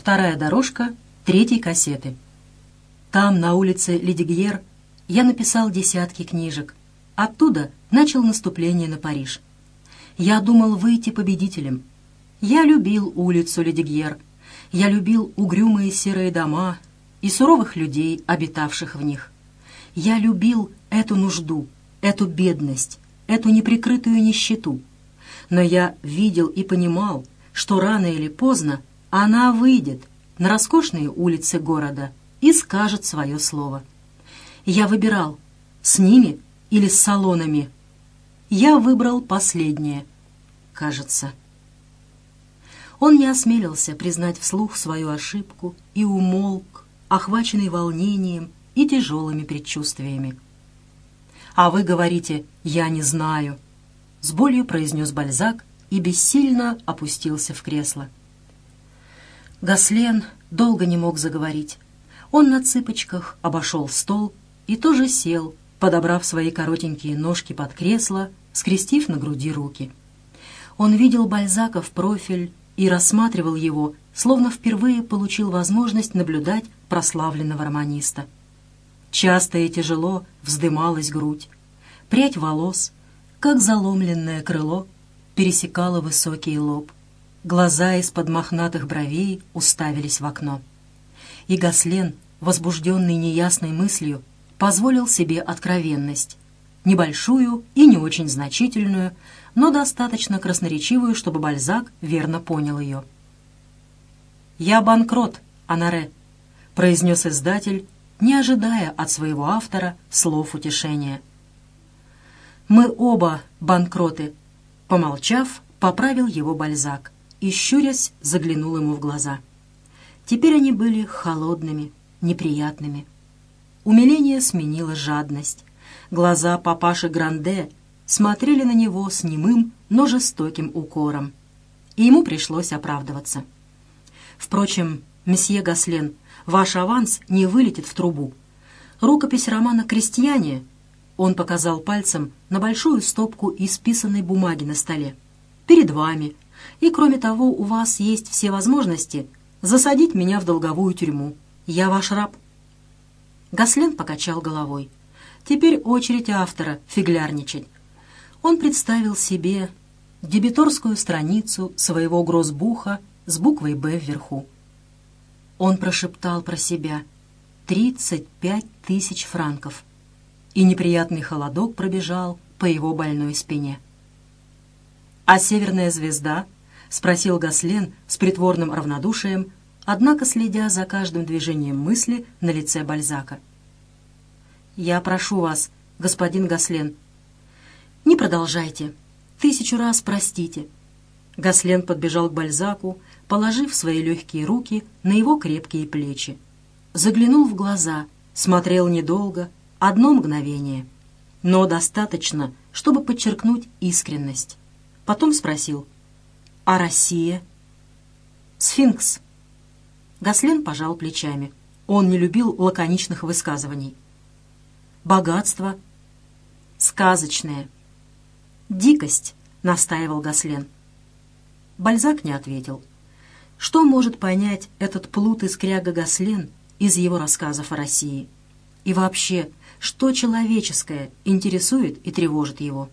Вторая дорожка третьей кассеты. Там, на улице Ледигьер, я написал десятки книжек. Оттуда начал наступление на Париж. Я думал выйти победителем. Я любил улицу Ледигьер. Я любил угрюмые серые дома и суровых людей, обитавших в них. Я любил эту нужду, эту бедность, эту неприкрытую нищету. Но я видел и понимал, что рано или поздно она выйдет на роскошные улицы города и скажет свое слово. Я выбирал, с ними или с салонами. Я выбрал последнее, кажется. Он не осмелился признать вслух свою ошибку и умолк, охваченный волнением и тяжелыми предчувствиями. «А вы говорите, я не знаю», — с болью произнес Бальзак и бессильно опустился в кресло. Гаслен долго не мог заговорить. Он на цыпочках обошел стол и тоже сел, подобрав свои коротенькие ножки под кресло, скрестив на груди руки. Он видел Бальзака в профиль и рассматривал его, словно впервые получил возможность наблюдать прославленного романиста. Часто и тяжело вздымалась грудь. Прядь волос, как заломленное крыло, пересекала высокий лоб. Глаза из-под мохнатых бровей уставились в окно. И Гаслен, возбужденный неясной мыслью, позволил себе откровенность. Небольшую и не очень значительную, но достаточно красноречивую, чтобы Бальзак верно понял ее. «Я банкрот, Анаре», — произнес издатель, не ожидая от своего автора слов утешения. «Мы оба банкроты», — помолчав, поправил его Бальзак и, щурясь, заглянул ему в глаза. Теперь они были холодными, неприятными. Умиление сменило жадность. Глаза папаши Гранде смотрели на него с немым, но жестоким укором. И ему пришлось оправдываться. Впрочем, месье Гаслен, ваш аванс не вылетит в трубу. Рукопись романа «Крестьяне» он показал пальцем на большую стопку исписанной бумаги на столе. «Перед вами. И, кроме того, у вас есть все возможности засадить меня в долговую тюрьму. Я ваш раб». Гаслен покачал головой. Теперь очередь автора фиглярничать. Он представил себе дебиторскую страницу своего грозбуха с буквой «Б» вверху. Он прошептал про себя «тридцать пять тысяч франков», и неприятный холодок пробежал по его больной спине. «А северная звезда?» — спросил Гаслен с притворным равнодушием, однако следя за каждым движением мысли на лице Бальзака. «Я прошу вас, господин Гаслен». «Не продолжайте. Тысячу раз простите». Гаслен подбежал к Бальзаку, положив свои легкие руки на его крепкие плечи. Заглянул в глаза, смотрел недолго, одно мгновение, но достаточно, чтобы подчеркнуть искренность. Потом спросил, «А Россия?» «Сфинкс». Гаслен пожал плечами. Он не любил лаконичных высказываний. «Богатство?» «Сказочное». «Дикость», — настаивал Гаслен. Бальзак не ответил. Что может понять этот плут и скряга Гаслен из его рассказов о России? И вообще, что человеческое интересует и тревожит его?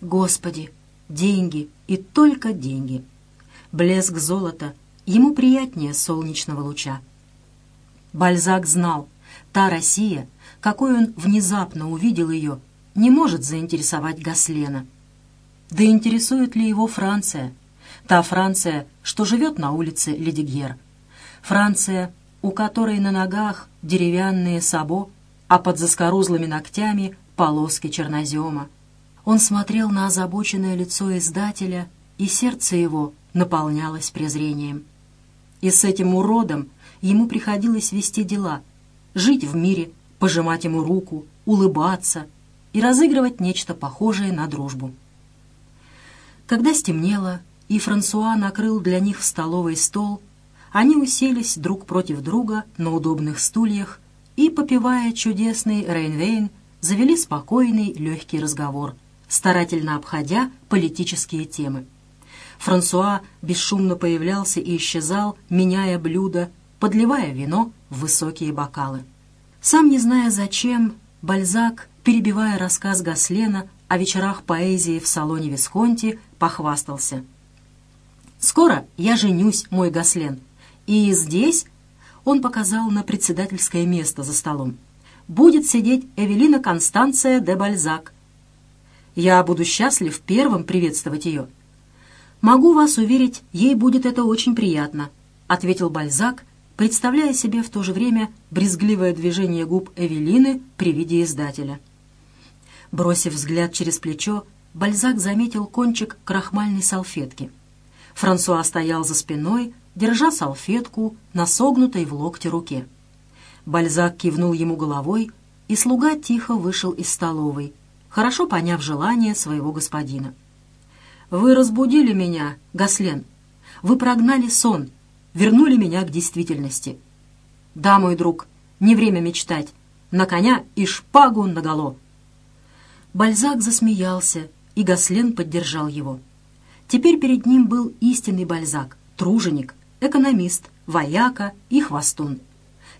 Господи, деньги и только деньги. Блеск золота ему приятнее солнечного луча. Бальзак знал, та Россия, какой он внезапно увидел ее, не может заинтересовать Гаслена. Да интересует ли его Франция – Та Франция, что живет на улице Ледигьер. Франция, у которой на ногах деревянные сабо, а под заскорузлыми ногтями полоски чернозема. Он смотрел на озабоченное лицо издателя, и сердце его наполнялось презрением. И с этим уродом ему приходилось вести дела, жить в мире, пожимать ему руку, улыбаться и разыгрывать нечто похожее на дружбу. Когда стемнело, и Франсуа накрыл для них в столовой стол, они уселись друг против друга на удобных стульях и, попивая чудесный Рейнвейн, завели спокойный, легкий разговор, старательно обходя политические темы. Франсуа бесшумно появлялся и исчезал, меняя блюда, подливая вино в высокие бокалы. Сам не зная зачем, Бальзак, перебивая рассказ Гаслена о вечерах поэзии в салоне Висконти, похвастался. «Скоро я женюсь, мой Гаслен, и здесь...» Он показал на председательское место за столом. «Будет сидеть Эвелина Констанция де Бальзак. Я буду счастлив первым приветствовать ее». «Могу вас уверить, ей будет это очень приятно», — ответил Бальзак, представляя себе в то же время брезгливое движение губ Эвелины при виде издателя. Бросив взгляд через плечо, Бальзак заметил кончик крахмальной салфетки. Франсуа стоял за спиной, держа салфетку на согнутой в локте руке. Бальзак кивнул ему головой, и слуга тихо вышел из столовой, хорошо поняв желание своего господина. «Вы разбудили меня, Гаслен. Вы прогнали сон, вернули меня к действительности. Да, мой друг, не время мечтать. На коня и шпагу наголо». Бальзак засмеялся, и Гаслен поддержал его. Теперь перед ним был истинный Бальзак, труженик, экономист, вояка и хвостун.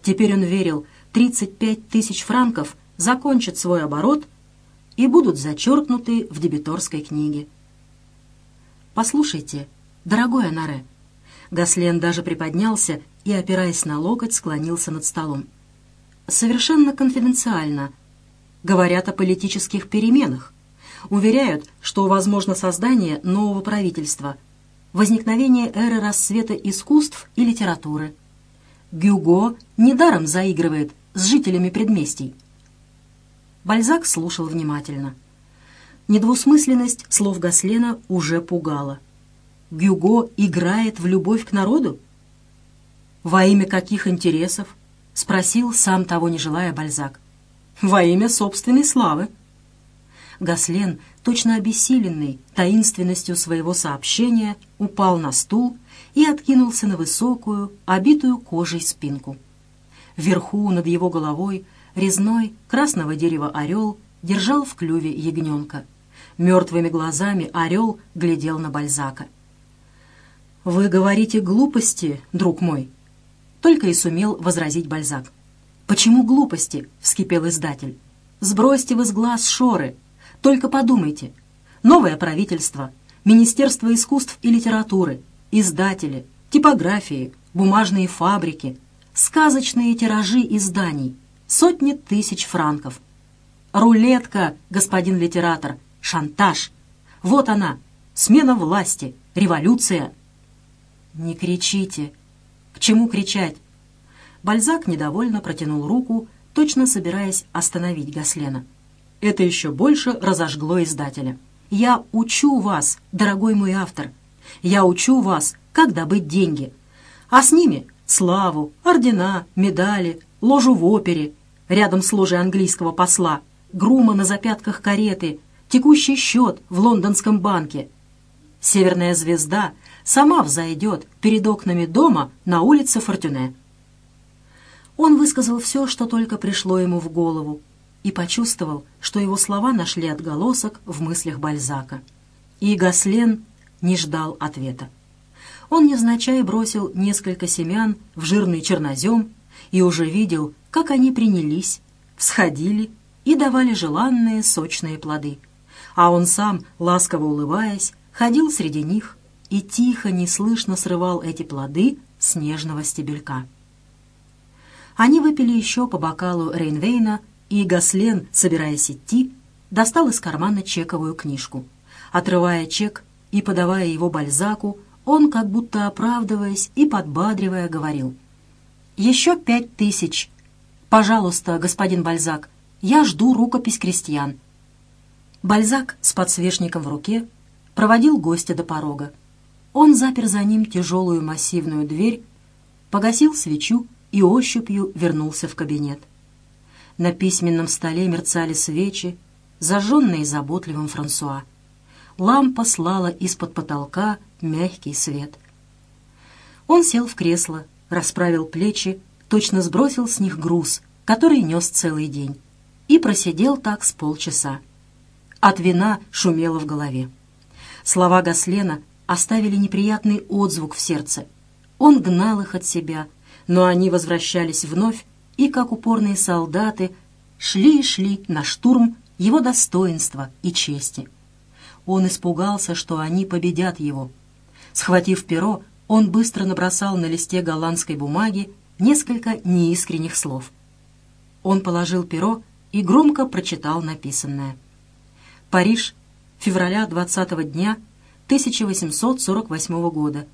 Теперь он верил, 35 тысяч франков закончат свой оборот и будут зачеркнуты в дебиторской книге. «Послушайте, дорогой Анаре». Гаслен даже приподнялся и, опираясь на локоть, склонился над столом. «Совершенно конфиденциально. Говорят о политических переменах. Уверяют, что возможно создание нового правительства, возникновение эры расцвета искусств и литературы. Гюго недаром заигрывает с жителями предместий». Бальзак слушал внимательно. Недвусмысленность слов Гаслена уже пугала. Гюго играет в любовь к народу? Во имя каких интересов? Спросил, сам того не желая Бальзак. Во имя собственной славы. Гаслен, точно обессиленный таинственностью своего сообщения, упал на стул и откинулся на высокую, обитую кожей спинку. Вверху над его головой резной красного дерева орел держал в клюве ягненка. Мертвыми глазами орел глядел на Бальзака. «Вы говорите глупости, друг мой», — только и сумел возразить Бальзак. «Почему глупости?» — вскипел издатель. «Сбросьте вы с глаз шоры. Только подумайте. Новое правительство, Министерство искусств и литературы, издатели, типографии, бумажные фабрики, сказочные тиражи изданий, сотни тысяч франков. Рулетка, господин литератор, шантаж. Вот она, смена власти, революция. Не кричите. К чему кричать? Бальзак недовольно протянул руку, точно собираясь остановить Гаслена. Это еще больше разожгло издателя. «Я учу вас, дорогой мой автор. Я учу вас, как добыть деньги. А с ними славу, ордена, медали, ложу в опере, рядом с ложей английского посла, грума на запятках кареты, текущий счет в лондонском банке. Северная звезда сама взойдет перед окнами дома на улице Фортюне. Он высказал все, что только пришло ему в голову, и почувствовал, что его слова нашли отголосок в мыслях Бальзака. И Гаслен не ждал ответа. Он невзначай бросил несколько семян в жирный чернозем и уже видел, как они принялись, всходили и давали желанные сочные плоды — а он сам, ласково улыбаясь, ходил среди них и тихо, неслышно срывал эти плоды с нежного стебелька. Они выпили еще по бокалу Рейнвейна, и Гаслен, собираясь идти, достал из кармана чековую книжку. Отрывая чек и подавая его Бальзаку, он, как будто оправдываясь и подбадривая, говорил. «Еще пять тысяч. Пожалуйста, господин Бальзак, я жду рукопись крестьян. Бальзак с подсвечником в руке проводил гостя до порога. Он запер за ним тяжелую массивную дверь, погасил свечу и ощупью вернулся в кабинет. На письменном столе мерцали свечи, зажженные заботливым Франсуа. Лампа слала из-под потолка мягкий свет. Он сел в кресло, расправил плечи, точно сбросил с них груз, который нес целый день, и просидел так с полчаса. От вина шумело в голове. Слова Гаслена оставили неприятный отзвук в сердце. Он гнал их от себя, но они возвращались вновь и, как упорные солдаты, шли и шли на штурм его достоинства и чести. Он испугался, что они победят его. Схватив перо, он быстро набросал на листе голландской бумаги несколько неискренних слов. Он положил перо и громко прочитал написанное. Париж, февраля 20 дня 1848 года.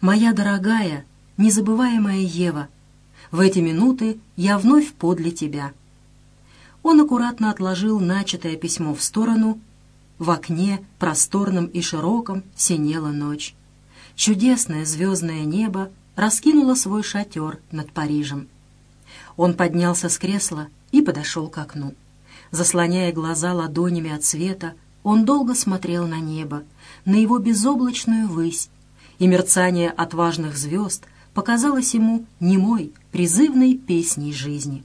«Моя дорогая, незабываемая Ева, в эти минуты я вновь подле тебя». Он аккуратно отложил начатое письмо в сторону. В окне, просторном и широком, синела ночь. Чудесное звездное небо раскинуло свой шатер над Парижем. Он поднялся с кресла и подошел к окну. Заслоняя глаза ладонями от света, он долго смотрел на небо, на его безоблачную высь, и мерцание отважных звезд показалось ему немой, призывной песней жизни.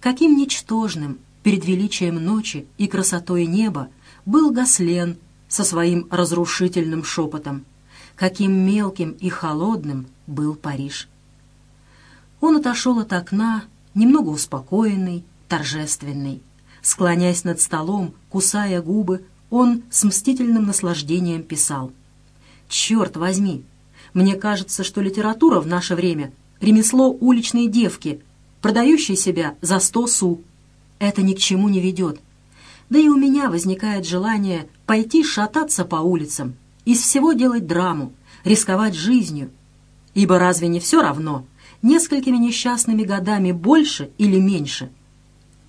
Каким ничтожным перед величием ночи и красотой неба был Гаслен со своим разрушительным шепотом, каким мелким и холодным был Париж. Он отошел от окна, немного успокоенный, торжественный. Склоняясь над столом, кусая губы, он с мстительным наслаждением писал. «Черт возьми! Мне кажется, что литература в наше время — ремесло уличной девки, продающей себя за сто су. Это ни к чему не ведет. Да и у меня возникает желание пойти шататься по улицам, из всего делать драму, рисковать жизнью. Ибо разве не все равно, несколькими несчастными годами больше или меньше —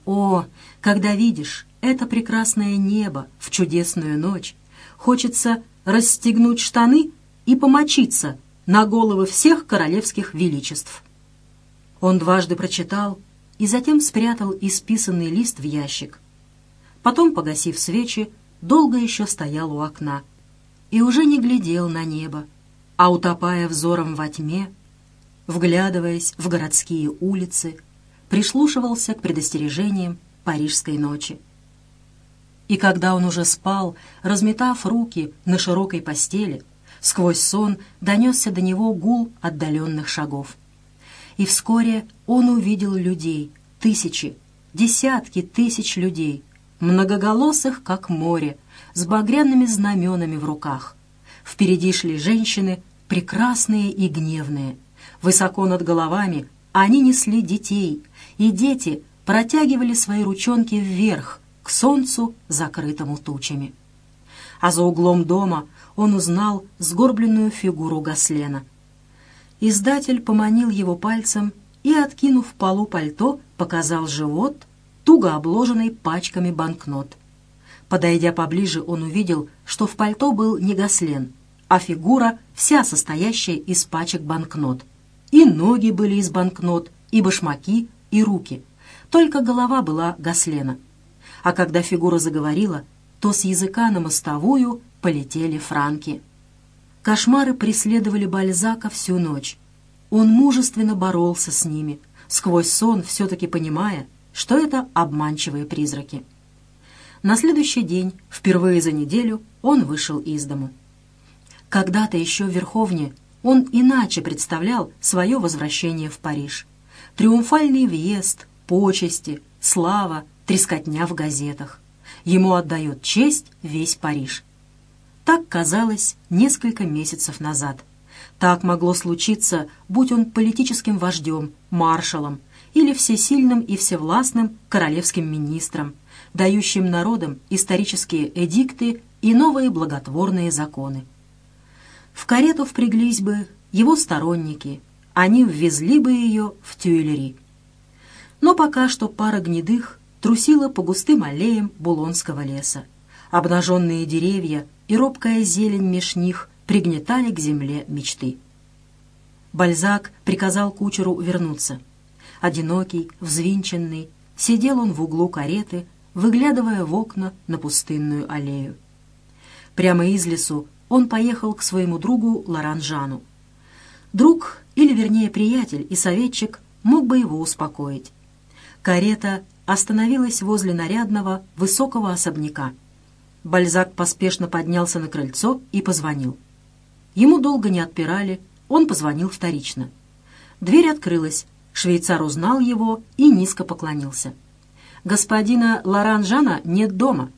о, когда видишь это прекрасное небо в чудесную ночь, хочется расстегнуть штаны и помочиться на головы всех королевских величеств. Он дважды прочитал и затем спрятал исписанный лист в ящик. Потом, погасив свечи, долго еще стоял у окна и уже не глядел на небо, а, утопая взором во тьме, вглядываясь в городские улицы, прислушивался к предостережениям парижской ночи. И когда он уже спал, разметав руки на широкой постели, сквозь сон донесся до него гул отдаленных шагов. И вскоре он увидел людей, тысячи, десятки тысяч людей, многоголосых, как море, с багряными знаменами в руках. Впереди шли женщины, прекрасные и гневные. Высоко над головами они несли детей, и дети протягивали свои ручонки вверх, к солнцу, закрытому тучами. А за углом дома он узнал сгорбленную фигуру Гаслена. Издатель поманил его пальцем и, откинув полу пальто, показал живот, туго обложенный пачками банкнот. Подойдя поближе, он увидел, что в пальто был не Гаслен, а фигура, вся состоящая из пачек банкнот. И ноги были из банкнот, и башмаки, и руки. Только голова была Гаслена. А когда фигура заговорила, то с языка на мостовую полетели франки. Кошмары преследовали Бальзака всю ночь. Он мужественно боролся с ними, сквозь сон все-таки понимая, что это обманчивые призраки. На следующий день, впервые за неделю, он вышел из дому. Когда-то еще в Верховне он иначе представлял свое возвращение в Париж. Триумфальный въезд, почести, слава, трескотня в газетах. Ему отдает честь весь Париж. Так казалось несколько месяцев назад. Так могло случиться, будь он политическим вождем, маршалом или всесильным и всевластным королевским министром, дающим народам исторические эдикты и новые благотворные законы. В карету впряглись бы его сторонники, они ввезли бы ее в Тюильри. Но пока что пара гнедых трусила по густым аллеям Булонского леса. Обнаженные деревья и робкая зелень меж них пригнетали к земле мечты. Бальзак приказал кучеру вернуться. Одинокий, взвинченный, сидел он в углу кареты, выглядывая в окна на пустынную аллею. Прямо из лесу он поехал к своему другу Лоранжану. Друг или, вернее, приятель и советчик мог бы его успокоить. Карета остановилась возле нарядного, высокого особняка. Бальзак поспешно поднялся на крыльцо и позвонил. Ему долго не отпирали, он позвонил вторично. Дверь открылась, швейцар узнал его и низко поклонился. «Господина Лоранжана нет дома».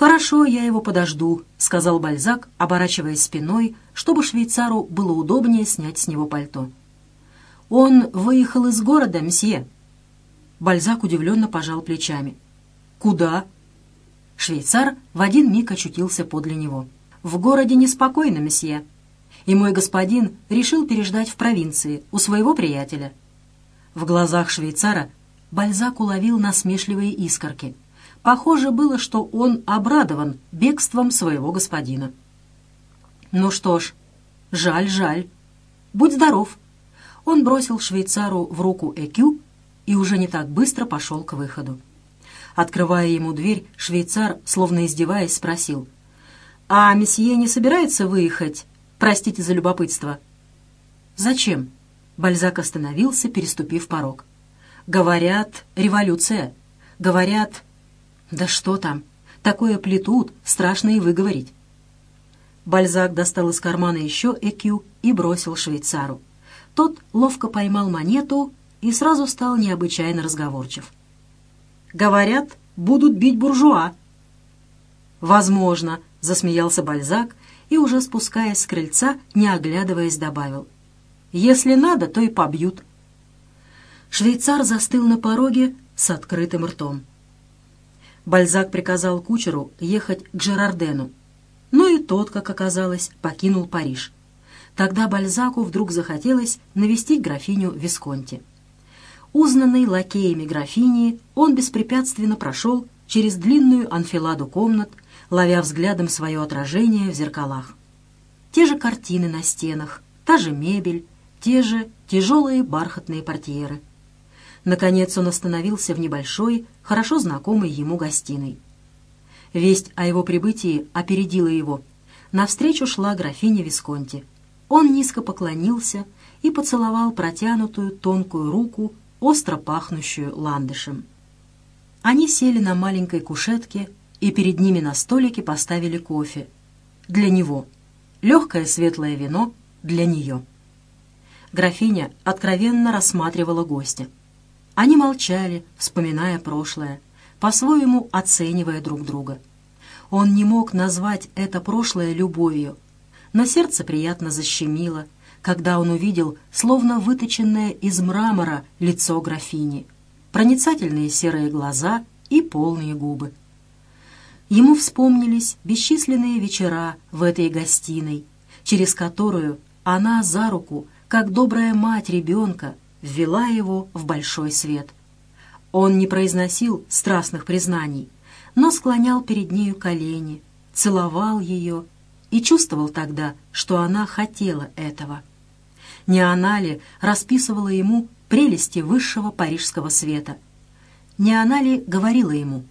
«Хорошо, я его подожду», — сказал Бальзак, оборачиваясь спиной, чтобы швейцару было удобнее снять с него пальто. «Он выехал из города, мсье». Бальзак удивленно пожал плечами. «Куда?» Швейцар в один миг очутился подле него. «В городе неспокойно, месье. И мой господин решил переждать в провинции у своего приятеля». В глазах швейцара Бальзак уловил насмешливые искорки. Похоже было, что он обрадован бегством своего господина. «Ну что ж, жаль, жаль. Будь здоров». Он бросил швейцару в руку ЭКЮ и уже не так быстро пошел к выходу. Открывая ему дверь, швейцар, словно издеваясь, спросил. «А месье не собирается выехать? Простите за любопытство». «Зачем?» Бальзак остановился, переступив порог. «Говорят, революция. Говорят...» «Да что там? Такое плетут, страшно и выговорить». Бальзак достал из кармана еще ЭКЮ и бросил швейцару. Тот ловко поймал монету и сразу стал необычайно разговорчив. Говорят, будут бить буржуа». «Возможно», — засмеялся Бальзак и, уже спускаясь с крыльца, не оглядываясь, добавил. «Если надо, то и побьют». Швейцар застыл на пороге с открытым ртом. Бальзак приказал кучеру ехать к Жерардену, но и тот, как оказалось, покинул Париж. Тогда Бальзаку вдруг захотелось навестить графиню Висконти. Узнанный лакеями графини, он беспрепятственно прошел через длинную анфиладу комнат, ловя взглядом свое отражение в зеркалах. Те же картины на стенах, та же мебель, те же тяжелые бархатные портьеры. Наконец он остановился в небольшой, хорошо знакомой ему гостиной. Весть о его прибытии опередила его. Навстречу шла графиня Висконти. Он низко поклонился и поцеловал протянутую тонкую руку остро пахнущую ландышем. Они сели на маленькой кушетке и перед ними на столике поставили кофе. Для него. Легкое светлое вино для нее. Графиня откровенно рассматривала гостя. Они молчали, вспоминая прошлое, по-своему оценивая друг друга. Он не мог назвать это прошлое любовью, но сердце приятно защемило — когда он увидел, словно выточенное из мрамора, лицо графини, проницательные серые глаза и полные губы. Ему вспомнились бесчисленные вечера в этой гостиной, через которую она за руку, как добрая мать ребенка, ввела его в большой свет. Он не произносил страстных признаний, но склонял перед нею колени, целовал ее и чувствовал тогда, что она хотела этого. Не она ли расписывала ему прелести высшего парижского света? Не она ли говорила ему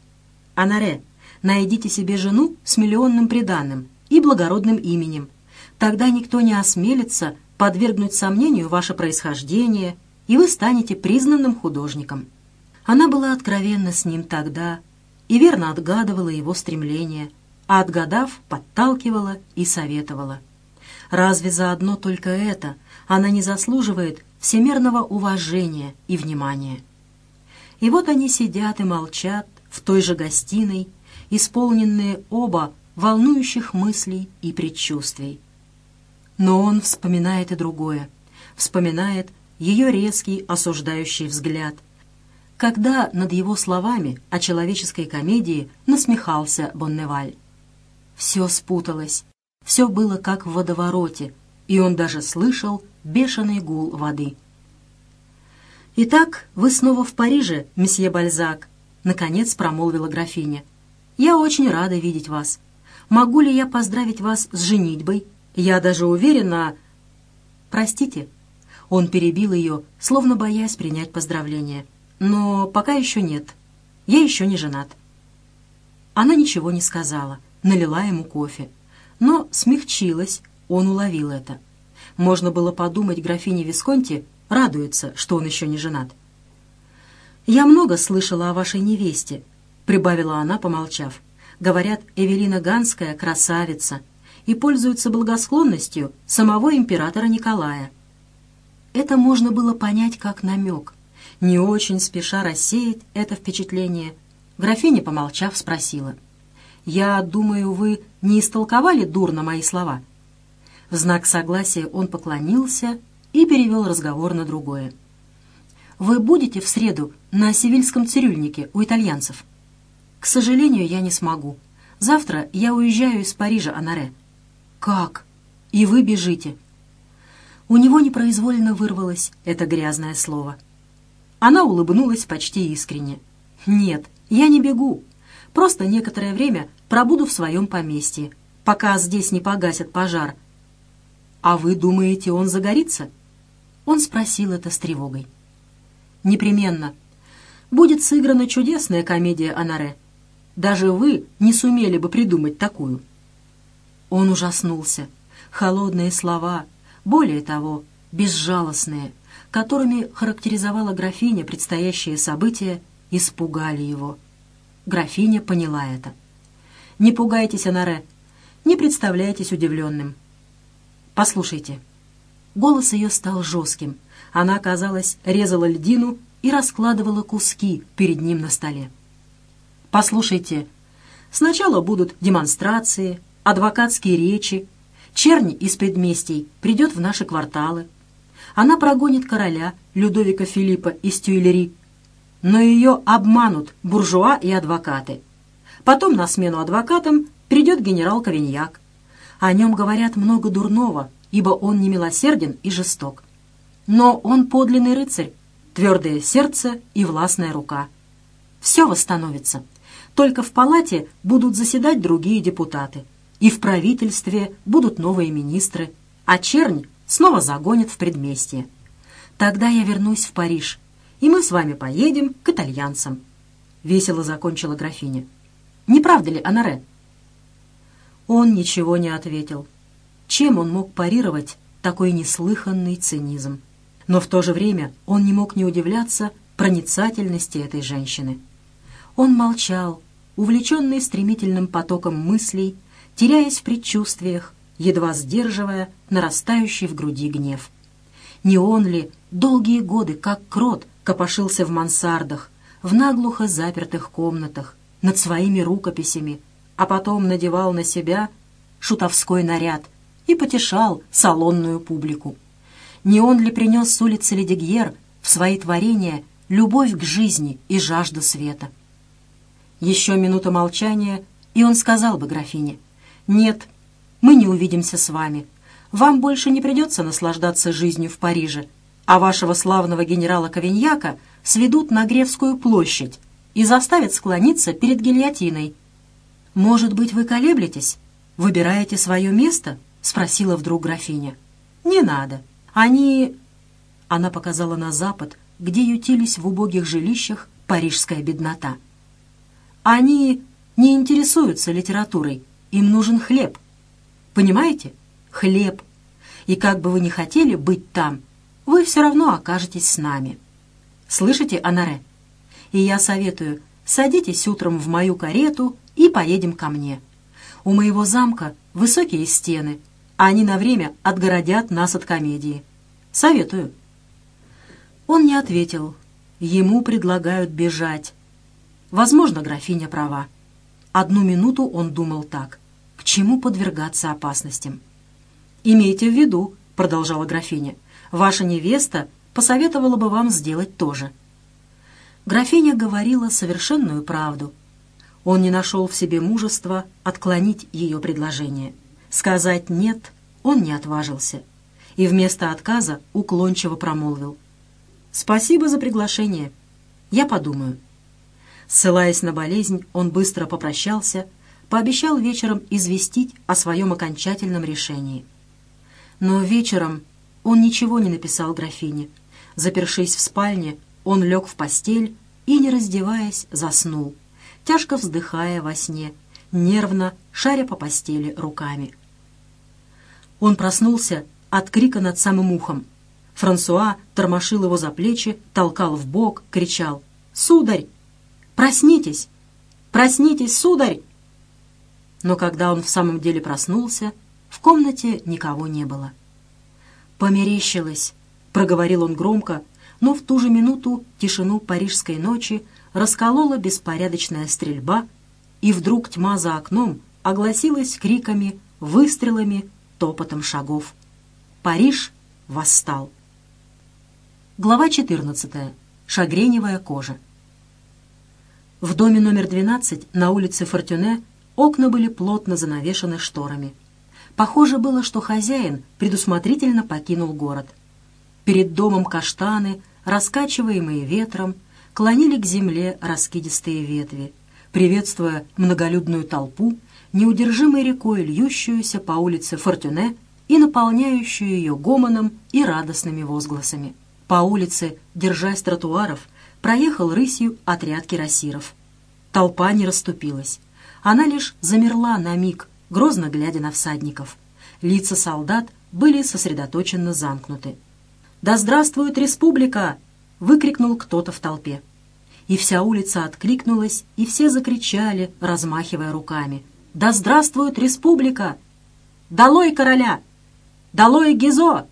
«Анаре, найдите себе жену с миллионным приданным и благородным именем. Тогда никто не осмелится подвергнуть сомнению ваше происхождение, и вы станете признанным художником». Она была откровенна с ним тогда и верно отгадывала его стремления, а отгадав, подталкивала и советовала. Разве за одно только это она не заслуживает всемирного уважения и внимания? И вот они сидят и молчат в той же гостиной, исполненные оба волнующих мыслей и предчувствий. Но он вспоминает и другое, вспоминает ее резкий осуждающий взгляд, когда над его словами о человеческой комедии насмехался Бонневаль. Все спуталось, все было как в водовороте, и он даже слышал бешеный гул воды. «Итак, вы снова в Париже, месье Бальзак», — наконец промолвила графиня. «Я очень рада видеть вас. Могу ли я поздравить вас с женитьбой? Я даже уверена...» «Простите». Он перебил ее, словно боясь принять поздравление. «Но пока еще нет. Я еще не женат». Она ничего не сказала, налила ему кофе но смягчилась, он уловил это. Можно было подумать, графиня Висконти радуется, что он еще не женат. «Я много слышала о вашей невесте», — прибавила она, помолчав. Говорят, Эвелина Ганская красавица и пользуется благосклонностью самого императора Николая. Это можно было понять как намек. Не очень спеша рассеять это впечатление, графиня, помолчав, спросила. «Я думаю, вы не истолковали дурно мои слова?» В знак согласия он поклонился и перевел разговор на другое. «Вы будете в среду на Севильском цирюльнике у итальянцев?» «К сожалению, я не смогу. Завтра я уезжаю из Парижа, Анаре». «Как? И вы бежите?» У него непроизвольно вырвалось это грязное слово. Она улыбнулась почти искренне. «Нет, я не бегу. Просто некоторое время пробуду в своем поместье, пока здесь не погасят пожар». «А вы думаете, он загорится?» Он спросил это с тревогой. «Непременно. Будет сыграна чудесная комедия Анаре. Даже вы не сумели бы придумать такую». Он ужаснулся. Холодные слова, более того, безжалостные, которыми характеризовала графиня предстоящее событие, испугали его. Графиня поняла это. «Не пугайтесь, Анаре, не представляйтесь удивленным. Послушайте». Голос ее стал жестким. Она, казалось, резала льдину и раскладывала куски перед ним на столе. «Послушайте, сначала будут демонстрации, адвокатские речи. Черни из предместий придет в наши кварталы. Она прогонит короля Людовика Филиппа из Тюильри. Но ее обманут буржуа и адвокаты. Потом на смену адвокатам придет генерал Кавиньяк. О нем говорят много дурного, ибо он немилосерден и жесток. Но он подлинный рыцарь, твердое сердце и властная рука. Все восстановится. Только в палате будут заседать другие депутаты – и в правительстве будут новые министры, а чернь снова загонят в предместье. Тогда я вернусь в Париж, и мы с вами поедем к итальянцам. Весело закончила графиня. Не правда ли, Анаре? Он ничего не ответил. Чем он мог парировать такой неслыханный цинизм? Но в то же время он не мог не удивляться проницательности этой женщины. Он молчал, увлеченный стремительным потоком мыслей, теряясь в предчувствиях, едва сдерживая нарастающий в груди гнев. Не он ли долгие годы, как крот, копошился в мансардах, в наглухо запертых комнатах, над своими рукописями, а потом надевал на себя шутовской наряд и потешал салонную публику? Не он ли принес с улицы Ледигьер в свои творения любовь к жизни и жажду света? Еще минута молчания, и он сказал бы графине — «Нет, мы не увидимся с вами. Вам больше не придется наслаждаться жизнью в Париже, а вашего славного генерала Кавиньяка сведут на Гревскую площадь и заставят склониться перед гильотиной. Может быть, вы колеблетесь? Выбираете свое место?» — спросила вдруг графиня. «Не надо. Они...» Она показала на запад, где ютились в убогих жилищах парижская беднота. «Они не интересуются литературой, им нужен хлеб. Понимаете? Хлеб. И как бы вы ни хотели быть там, вы все равно окажетесь с нами. Слышите, Анаре? И я советую, садитесь утром в мою карету и поедем ко мне. У моего замка высокие стены, а они на время отгородят нас от комедии. Советую». Он не ответил. Ему предлагают бежать. Возможно, графиня права. Одну минуту он думал так. Чему подвергаться опасностям? «Имейте в виду», — продолжала графиня, «ваша невеста посоветовала бы вам сделать то же». Графиня говорила совершенную правду. Он не нашел в себе мужества отклонить ее предложение. Сказать «нет» он не отважился. И вместо отказа уклончиво промолвил. «Спасибо за приглашение. Я подумаю». Ссылаясь на болезнь, он быстро попрощался, пообещал вечером известить о своем окончательном решении. Но вечером он ничего не написал графине. Запершись в спальне, он лег в постель и, не раздеваясь, заснул, тяжко вздыхая во сне, нервно шаря по постели руками. Он проснулся от крика над самым ухом. Франсуа тормошил его за плечи, толкал в бок, кричал «Сударь! Проснитесь! Проснитесь, сударь!» Но когда он в самом деле проснулся, в комнате никого не было. «Померещилось», — проговорил он громко, но в ту же минуту тишину парижской ночи расколола беспорядочная стрельба, и вдруг тьма за окном огласилась криками, выстрелами, топотом шагов. Париж восстал. Глава 14. Шагреневая кожа. В доме номер 12 на улице Фортюне окна были плотно занавешены шторами. Похоже было, что хозяин предусмотрительно покинул город. Перед домом каштаны, раскачиваемые ветром, клонили к земле раскидистые ветви, приветствуя многолюдную толпу, неудержимой рекой, льющуюся по улице Фортюне и наполняющую ее гомоном и радостными возгласами. По улице, держась тротуаров, проехал рысью отряд кирасиров. Толпа не расступилась. Она лишь замерла на миг, грозно глядя на всадников. Лица солдат были сосредоточенно замкнуты. «Да здравствует республика!» — выкрикнул кто-то в толпе. И вся улица откликнулась, и все закричали, размахивая руками. «Да здравствует республика! Долой короля! Долой Гизо!»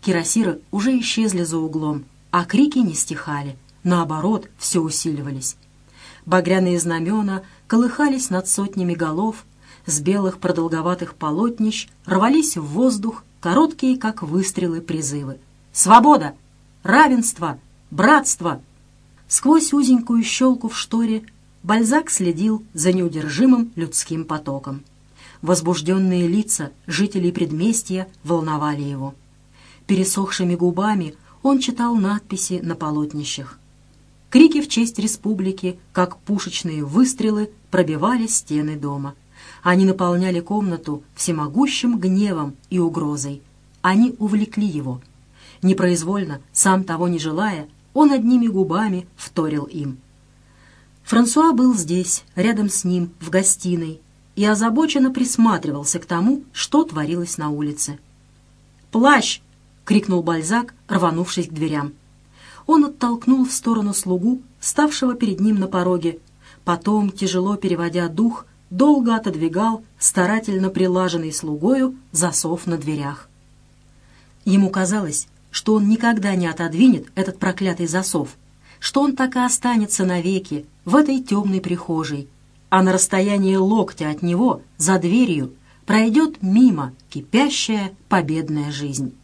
Кирасиры уже исчезли за углом, а крики не стихали, наоборот, все усиливались. Багряные знамена колыхались над сотнями голов, с белых продолговатых полотнищ рвались в воздух короткие, как выстрелы, призывы. «Свобода! Равенство! Братство!» Сквозь узенькую щелку в шторе Бальзак следил за неудержимым людским потоком. Возбужденные лица жителей предместья волновали его. Пересохшими губами он читал надписи на полотнищах. Крики в честь республики, как пушечные выстрелы, пробивали стены дома. Они наполняли комнату всемогущим гневом и угрозой. Они увлекли его. Непроизвольно, сам того не желая, он одними губами вторил им. Франсуа был здесь, рядом с ним, в гостиной, и озабоченно присматривался к тому, что творилось на улице. «Плащ!» — крикнул Бальзак, рванувшись к дверям он оттолкнул в сторону слугу, ставшего перед ним на пороге. Потом, тяжело переводя дух, долго отодвигал старательно прилаженный слугою засов на дверях. Ему казалось, что он никогда не отодвинет этот проклятый засов, что он так и останется навеки в этой темной прихожей, а на расстоянии локтя от него, за дверью, пройдет мимо кипящая победная жизнь.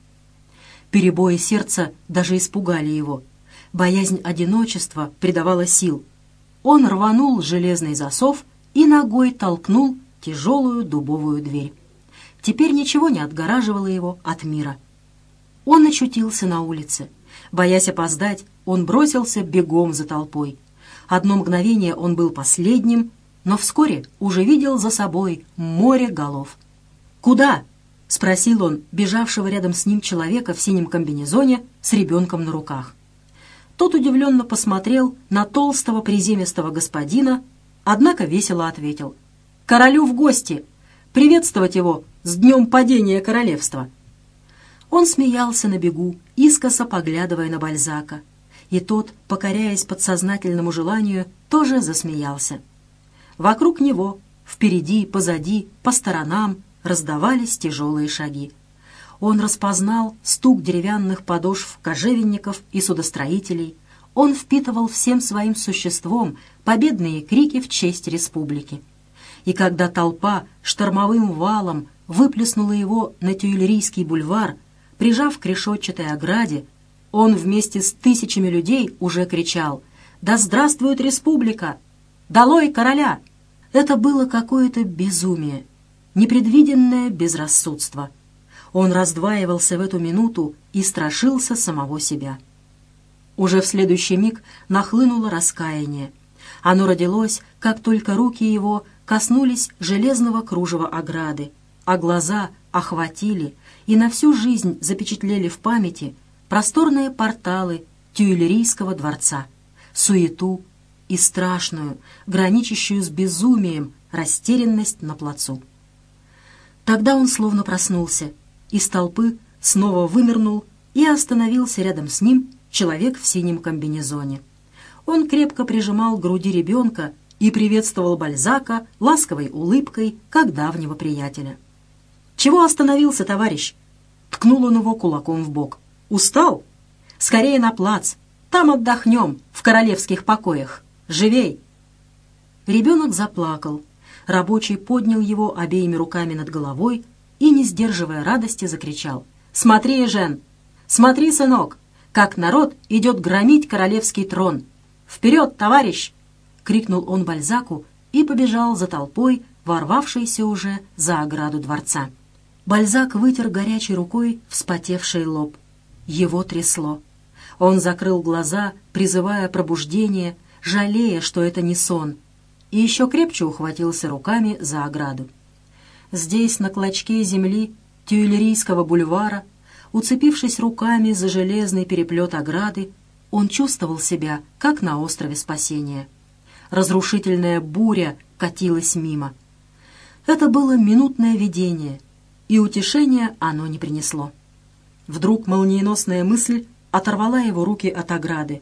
Перебои сердца даже испугали его — Боязнь одиночества придавала сил. Он рванул железный засов и ногой толкнул тяжелую дубовую дверь. Теперь ничего не отгораживало его от мира. Он очутился на улице. Боясь опоздать, он бросился бегом за толпой. Одно мгновение он был последним, но вскоре уже видел за собой море голов. «Куда?» — спросил он бежавшего рядом с ним человека в синем комбинезоне с ребенком на руках. Тот удивленно посмотрел на толстого приземистого господина, однако весело ответил. «Королю в гости! Приветствовать его с днем падения королевства!» Он смеялся на бегу, искоса поглядывая на Бальзака, и тот, покоряясь подсознательному желанию, тоже засмеялся. Вокруг него, впереди, позади, по сторонам раздавались тяжелые шаги он распознал стук деревянных подошв кожевенников и судостроителей. Он впитывал всем своим существом победные крики в честь республики. И когда толпа штормовым валом выплеснула его на Тюильрийский бульвар, прижав к решетчатой ограде, он вместе с тысячами людей уже кричал «Да здравствует республика! Долой короля!» Это было какое-то безумие, непредвиденное безрассудство — он раздваивался в эту минуту и страшился самого себя. Уже в следующий миг нахлынуло раскаяние. Оно родилось, как только руки его коснулись железного кружева ограды, а глаза охватили и на всю жизнь запечатлели в памяти просторные порталы Тюильрийского дворца, суету и страшную, граничащую с безумием, растерянность на плацу. Тогда он словно проснулся из толпы снова вынырнул и остановился рядом с ним человек в синем комбинезоне. Он крепко прижимал к груди ребенка и приветствовал Бальзака ласковой улыбкой, как давнего приятеля. «Чего остановился, товарищ?» Ткнул он его кулаком в бок. «Устал? Скорее на плац. Там отдохнем, в королевских покоях. Живей!» Ребенок заплакал. Рабочий поднял его обеими руками над головой и, не сдерживая радости, закричал. «Смотри, Жен! Смотри, сынок! Как народ идет громить королевский трон! Вперед, товарищ!» — крикнул он Бальзаку и побежал за толпой, ворвавшейся уже за ограду дворца. Бальзак вытер горячей рукой вспотевший лоб. Его трясло. Он закрыл глаза, призывая пробуждение, жалея, что это не сон, и еще крепче ухватился руками за ограду. Здесь, на клочке земли Тюильрийского бульвара, уцепившись руками за железный переплет ограды, он чувствовал себя, как на острове спасения. Разрушительная буря катилась мимо. Это было минутное видение — и утешения оно не принесло. Вдруг молниеносная мысль оторвала его руки от ограды.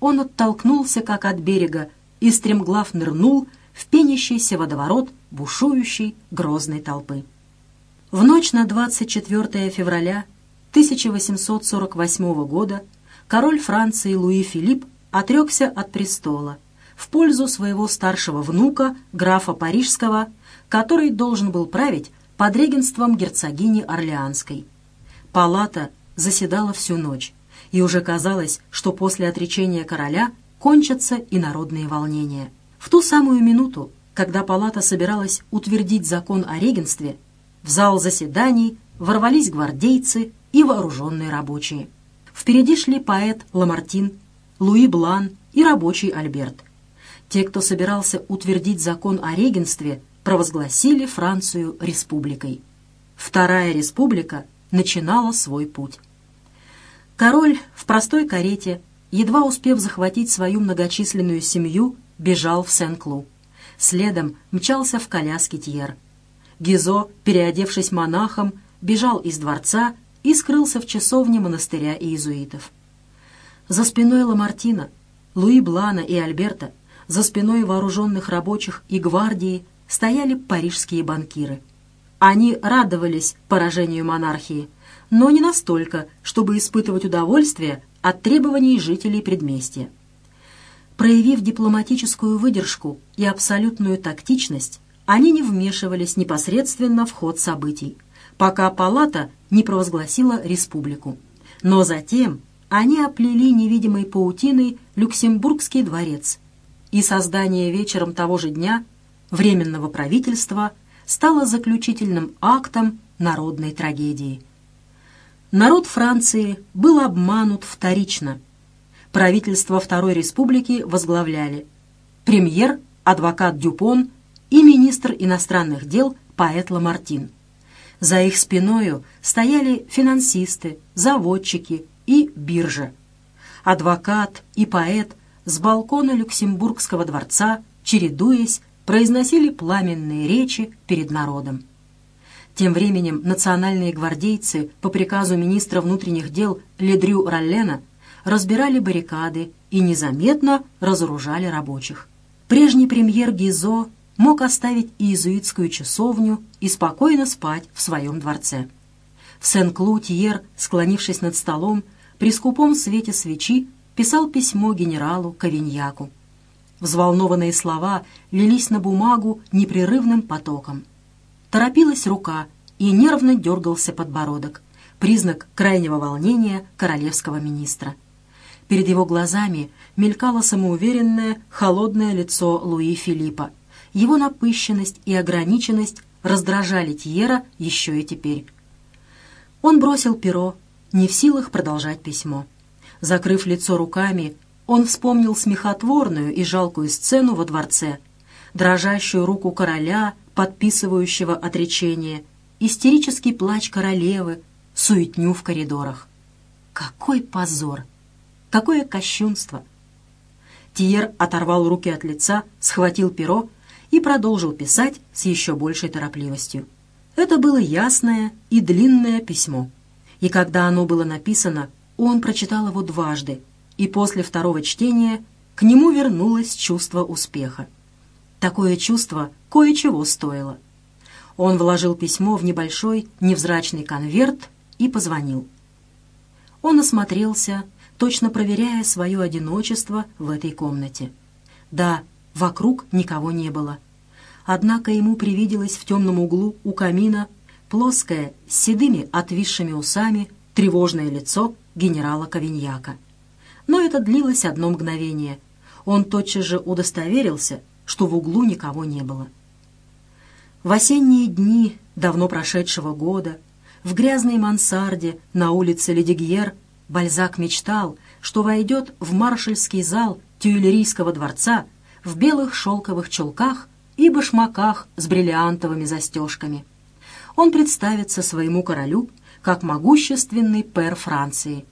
Он оттолкнулся, как от берега, и стремглав нырнул в пенящийся водоворот бушующей грозной толпы. В ночь на 24 февраля 1848 года король Франции Луи Филипп отрекся от престола в пользу своего старшего внука, графа Парижского, который должен был править под регенством герцогини Орлеанской. Палата заседала всю ночь, и уже казалось, что после отречения короля кончатся и народные волнения. В ту самую минуту, когда палата собиралась утвердить закон о регенстве, в зал заседаний ворвались гвардейцы и вооруженные рабочие. Впереди шли поэт Ламартин, Луи Блан и рабочий Альберт. Те, кто собирался утвердить закон о регенстве, провозгласили Францию республикой. Вторая республика начинала свой путь. Король в простой карете, едва успев захватить свою многочисленную семью, бежал в Сен-Клу. Следом мчался в коляске Тьер. Гизо, переодевшись монахом, бежал из дворца и скрылся в часовне монастыря иезуитов. За спиной Ламартина, Луи Блана и Альберта, за спиной вооруженных рабочих и гвардии стояли парижские банкиры. Они радовались поражению монархии, но не настолько, чтобы испытывать удовольствие от требований жителей предместья. Проявив дипломатическую выдержку и абсолютную тактичность, они не вмешивались непосредственно в ход событий, пока палата не провозгласила республику. Но затем они оплели невидимой паутиной Люксембургский дворец, и создание вечером того же дня – Временного правительства стало заключительным актом народной трагедии. Народ Франции был обманут вторично. Правительство Второй Республики возглавляли премьер, адвокат Дюпон и министр иностранных дел поэт Ламартин. За их спиною стояли финансисты, заводчики и биржа. Адвокат и поэт с балкона Люксембургского дворца, чередуясь, произносили пламенные речи перед народом. Тем временем национальные гвардейцы по приказу министра внутренних дел Ледрю Раллена разбирали баррикады и незаметно разоружали рабочих. Прежний премьер Гизо мог оставить иезуитскую часовню и спокойно спать в своем дворце. В Сен-Клу Тьер, склонившись над столом, при скупом свете свечи писал письмо генералу Кавиньяку. Взволнованные слова лились на бумагу непрерывным потоком. Торопилась рука, и нервно дергался подбородок, признак крайнего волнения королевского министра. Перед его глазами мелькало самоуверенное, холодное лицо Луи Филиппа. Его напыщенность и ограниченность раздражали Тьера еще и теперь. Он бросил перо, не в силах продолжать письмо. Закрыв лицо руками, он вспомнил смехотворную и жалкую сцену во дворце, дрожащую руку короля, подписывающего отречение, истерический плач королевы, суетню в коридорах. Какой позор! Какое кощунство! Тиер оторвал руки от лица, схватил перо и продолжил писать с еще большей торопливостью. Это было ясное и длинное письмо. И когда оно было написано, он прочитал его дважды, и после второго чтения к нему вернулось чувство успеха. Такое чувство кое-чего стоило. Он вложил письмо в небольшой невзрачный конверт и позвонил. Он осмотрелся, точно проверяя свое одиночество в этой комнате. Да, вокруг никого не было. Однако ему привиделось в темном углу у камина плоское, с седыми отвисшими усами, тревожное лицо генерала Ковиньяка. Но это длилось одно мгновение. Он тотчас же удостоверился, что в углу никого не было. В осенние дни давно прошедшего года в грязной мансарде на улице Ледигьер Бальзак мечтал, что войдет в маршальский зал Тюильрийского дворца в белых шелковых чулках и башмаках с бриллиантовыми застежками. Он представится своему королю как могущественный пэр Франции,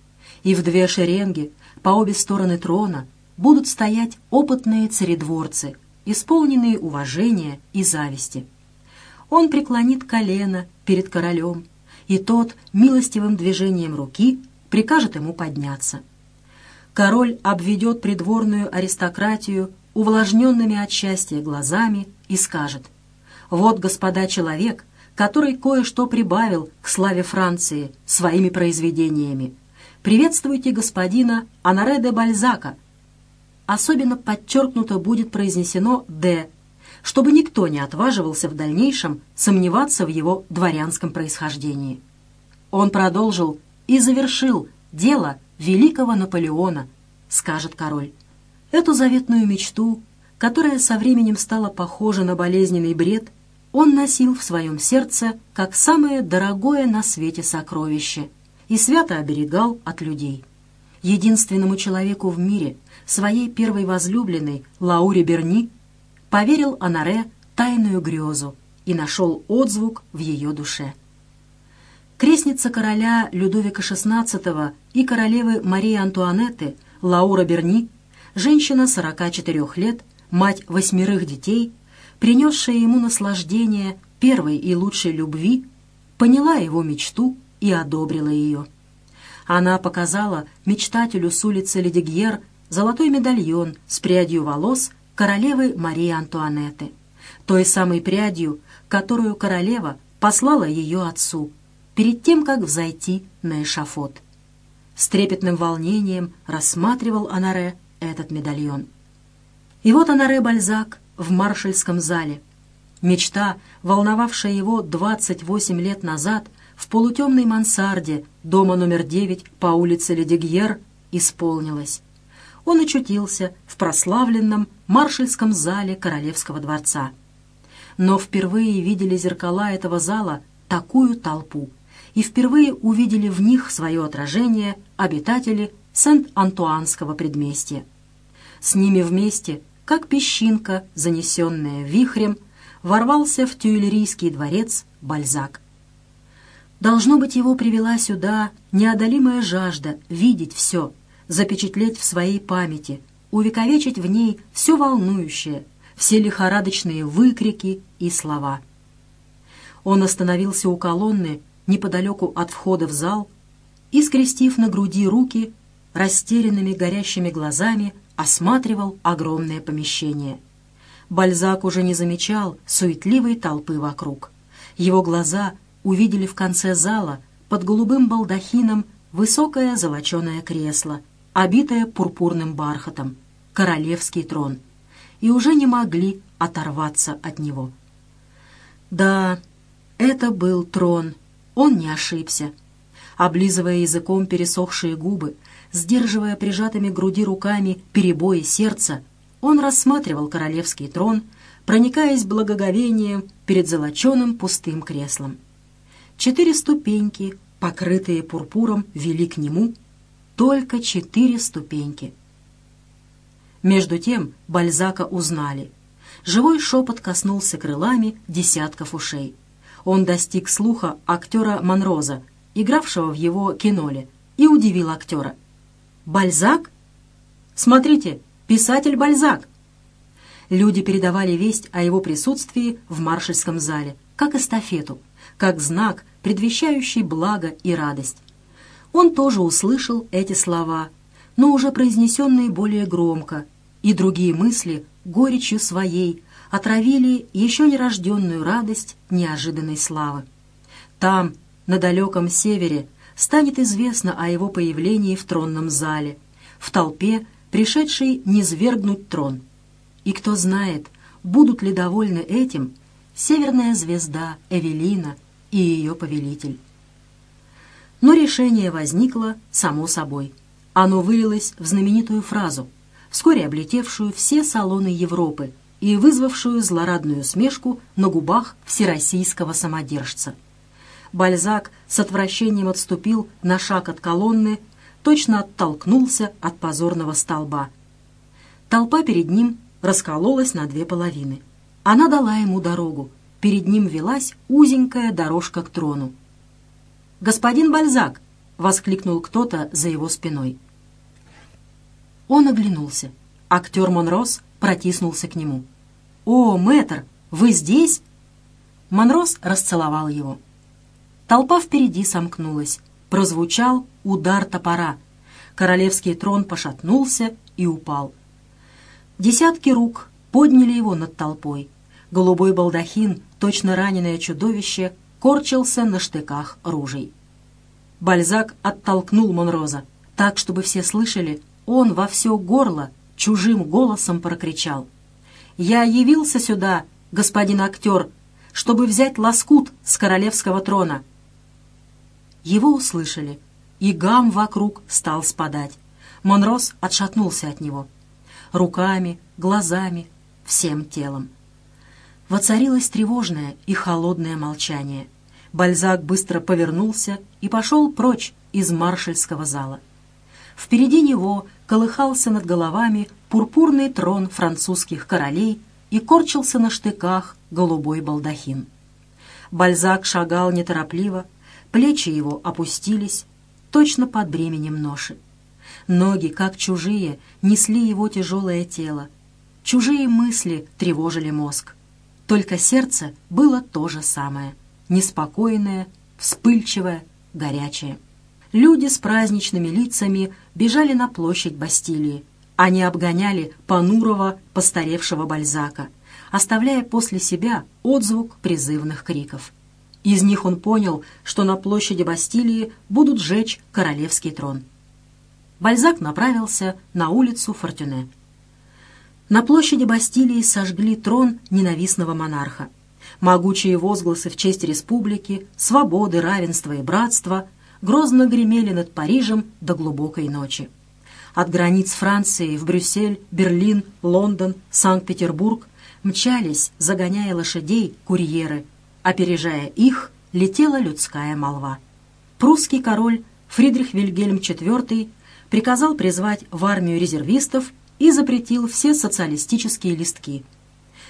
и в две шеренги по обе стороны трона будут стоять опытные царедворцы, исполненные уважения и зависти. Он преклонит колено перед королем, и тот милостивым движением руки прикажет ему подняться. Король обведет придворную аристократию увлажненными от счастья глазами и скажет «Вот, господа, человек, который кое-что прибавил к славе Франции своими произведениями. Приветствуйте господина Анаре де Бальзака». Особенно подчеркнуто будет произнесено «де», чтобы никто не отваживался в дальнейшем сомневаться в его дворянском происхождении. Он продолжил и завершил дело великого Наполеона, скажет король. Эту заветную мечту, которая со временем стала похожа на болезненный бред, он носил в своем сердце как самое дорогое на свете сокровище и свято оберегал от людей. Единственному человеку в мире, своей первой возлюбленной Лауре Берни, поверил Анаре тайную грезу и нашел отзвук в ее душе. Крестница короля Людовика XVI и королевы Марии Антуанетты Лаура Берни, женщина 44 лет, мать восьмерых детей, принесшая ему наслаждение первой и лучшей любви, поняла его мечту и одобрила ее. Она показала мечтателю с улицы Ледигьер золотой медальон с прядью волос королевы Марии Антуанетты, той самой прядью, которую королева послала ее отцу перед тем, как взойти на эшафот. С трепетным волнением рассматривал Анаре этот медальон. И вот Анаре Бальзак в маршальском зале. Мечта, волновавшая его 28 лет назад в полутемной мансарде дома номер 9 по улице Ледигьер, исполнилась он очутился в прославленном маршальском зале Королевского дворца. Но впервые видели зеркала этого зала такую толпу, и впервые увидели в них свое отражение обитатели Сент-Антуанского предместья. С ними вместе, как песчинка, занесенная вихрем, ворвался в Тюильрийский дворец Бальзак. Должно быть, его привела сюда неодолимая жажда видеть все — запечатлеть в своей памяти, увековечить в ней все волнующее, все лихорадочные выкрики и слова. Он остановился у колонны неподалеку от входа в зал и, скрестив на груди руки, растерянными горящими глазами осматривал огромное помещение. Бальзак уже не замечал суетливой толпы вокруг. Его глаза увидели в конце зала под голубым балдахином высокое золоченое кресло — обитая пурпурным бархатом, королевский трон, и уже не могли оторваться от него. Да, это был трон, он не ошибся. Облизывая языком пересохшие губы, сдерживая прижатыми к груди руками перебои сердца, он рассматривал королевский трон, проникаясь благоговением перед золоченым пустым креслом. Четыре ступеньки, покрытые пурпуром, вели к нему — только четыре ступеньки. Между тем Бальзака узнали. Живой шепот коснулся крылами десятков ушей. Он достиг слуха актера Монроза, игравшего в его киноле, и удивил актера. «Бальзак? Смотрите, писатель Бальзак!» Люди передавали весть о его присутствии в маршальском зале, как эстафету, как знак, предвещающий благо и радость. Он тоже услышал эти слова, но уже произнесенные более громко, и другие мысли горечью своей отравили еще нерожденную радость неожиданной славы. Там, на далеком севере, станет известно о его появлении в тронном зале, в толпе, пришедшей низвергнуть трон. И кто знает, будут ли довольны этим северная звезда Эвелина и ее повелитель. Но решение возникло само собой. Оно вылилось в знаменитую фразу, вскоре облетевшую все салоны Европы и вызвавшую злорадную смешку на губах всероссийского самодержца. Бальзак с отвращением отступил на шаг от колонны, точно оттолкнулся от позорного столба. Толпа перед ним раскололась на две половины. Она дала ему дорогу. Перед ним велась узенькая дорожка к трону. «Господин Бальзак!» — воскликнул кто-то за его спиной. Он оглянулся. Актер Монрос протиснулся к нему. «О, мэтр, вы здесь?» Монрос расцеловал его. Толпа впереди сомкнулась. Прозвучал удар топора. Королевский трон пошатнулся и упал. Десятки рук подняли его над толпой. Голубой балдахин, точно раненое чудовище, корчился на штыках ружей. Бальзак оттолкнул Монроза. Так, чтобы все слышали, он во все горло чужим голосом прокричал. «Я явился сюда, господин актер, чтобы взять лоскут с королевского трона». Его услышали, и гам вокруг стал спадать. Монрос отшатнулся от него. Руками, глазами, всем телом. Воцарилось тревожное и холодное молчание. Бальзак быстро повернулся и пошел прочь из маршальского зала. Впереди него колыхался над головами пурпурный трон французских королей и корчился на штыках голубой балдахин. Бальзак шагал неторопливо, плечи его опустились, точно под бременем ноши. Ноги, как чужие, несли его тяжелое тело. Чужие мысли тревожили мозг. Только сердце было то же самое. Неспокойное, вспыльчивое, горячее. Люди с праздничными лицами бежали на площадь Бастилии. Они обгоняли понурого, постаревшего Бальзака, оставляя после себя отзвук призывных криков. Из них он понял, что на площади Бастилии будут жечь королевский трон. Бальзак направился на улицу Фортюне. На площади Бастилии сожгли трон ненавистного монарха. Могучие возгласы в честь республики, свободы, равенства и братства грозно гремели над Парижем до глубокой ночи. От границ Франции в Брюссель, Берлин, Лондон, Санкт-Петербург мчались, загоняя лошадей, курьеры. Опережая их, летела людская молва. Прусский король Фридрих Вильгельм IV приказал призвать в армию резервистов и запретил все социалистические листки.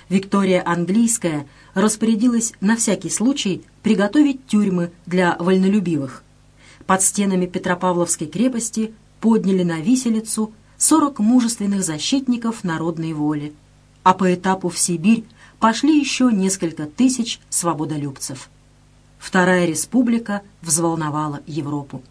Виктория Английская распорядилась на всякий случай приготовить тюрьмы для вольнолюбивых. Под стенами Петропавловской крепости подняли на виселицу 40 мужественных защитников народной воли, а по этапу в Сибирь пошли еще несколько тысяч свободолюбцев. Вторая республика взволновала Европу.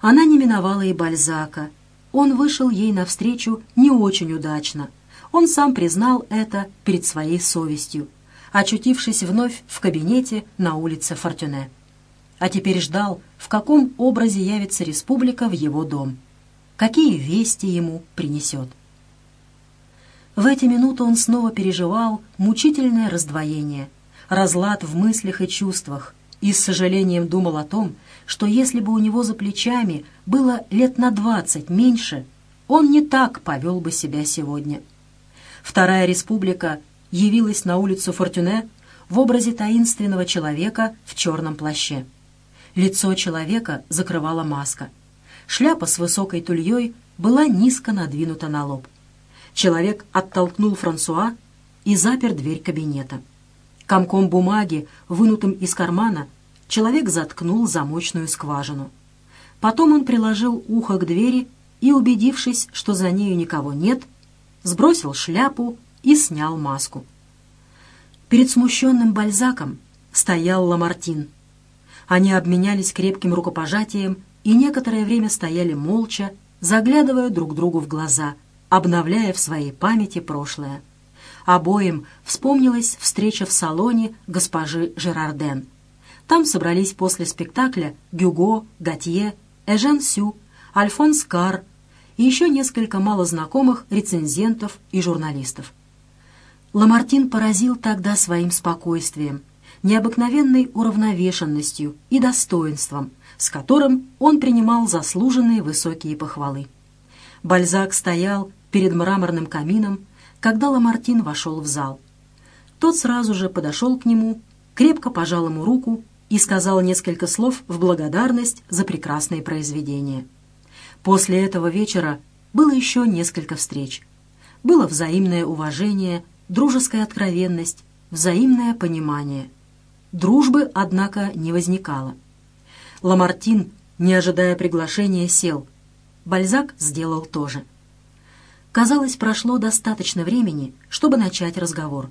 Она не миновала и Бальзака – он вышел ей навстречу не очень удачно. Он сам признал это перед своей совестью, очутившись вновь в кабинете на улице Фортюне. А теперь ждал, в каком образе явится республика в его дом. Какие вести ему принесет. В эти минуты он снова переживал мучительное раздвоение, разлад в мыслях и чувствах, и с сожалением думал о том, что если бы у него за плечами было лет на двадцать меньше, он не так повел бы себя сегодня. Вторая республика явилась на улицу Фортюне в образе таинственного человека в черном плаще. Лицо человека закрывала маска. Шляпа с высокой тульей была низко надвинута на лоб. Человек оттолкнул Франсуа и запер дверь кабинета. Комком бумаги, вынутым из кармана, человек заткнул замочную скважину. Потом он приложил ухо к двери и, убедившись, что за нею никого нет, сбросил шляпу и снял маску. Перед смущенным Бальзаком стоял Ламартин. Они обменялись крепким рукопожатием и некоторое время стояли молча, заглядывая друг другу в глаза, обновляя в своей памяти прошлое. Обоим вспомнилась встреча в салоне госпожи Жерарден. Там собрались после спектакля Гюго, Готье, Эжен Сю, Альфонс Кар и еще несколько малознакомых рецензентов и журналистов. Ламартин поразил тогда своим спокойствием, необыкновенной уравновешенностью и достоинством, с которым он принимал заслуженные высокие похвалы. Бальзак стоял перед мраморным камином, когда Ламартин вошел в зал. Тот сразу же подошел к нему, крепко пожал ему руку и сказал несколько слов в благодарность за прекрасное произведение. После этого вечера было еще несколько встреч. Было взаимное уважение, дружеская откровенность, взаимное понимание. Дружбы, однако, не возникало. Ламартин, не ожидая приглашения, сел. Бальзак сделал то же. Казалось, прошло достаточно времени, чтобы начать разговор.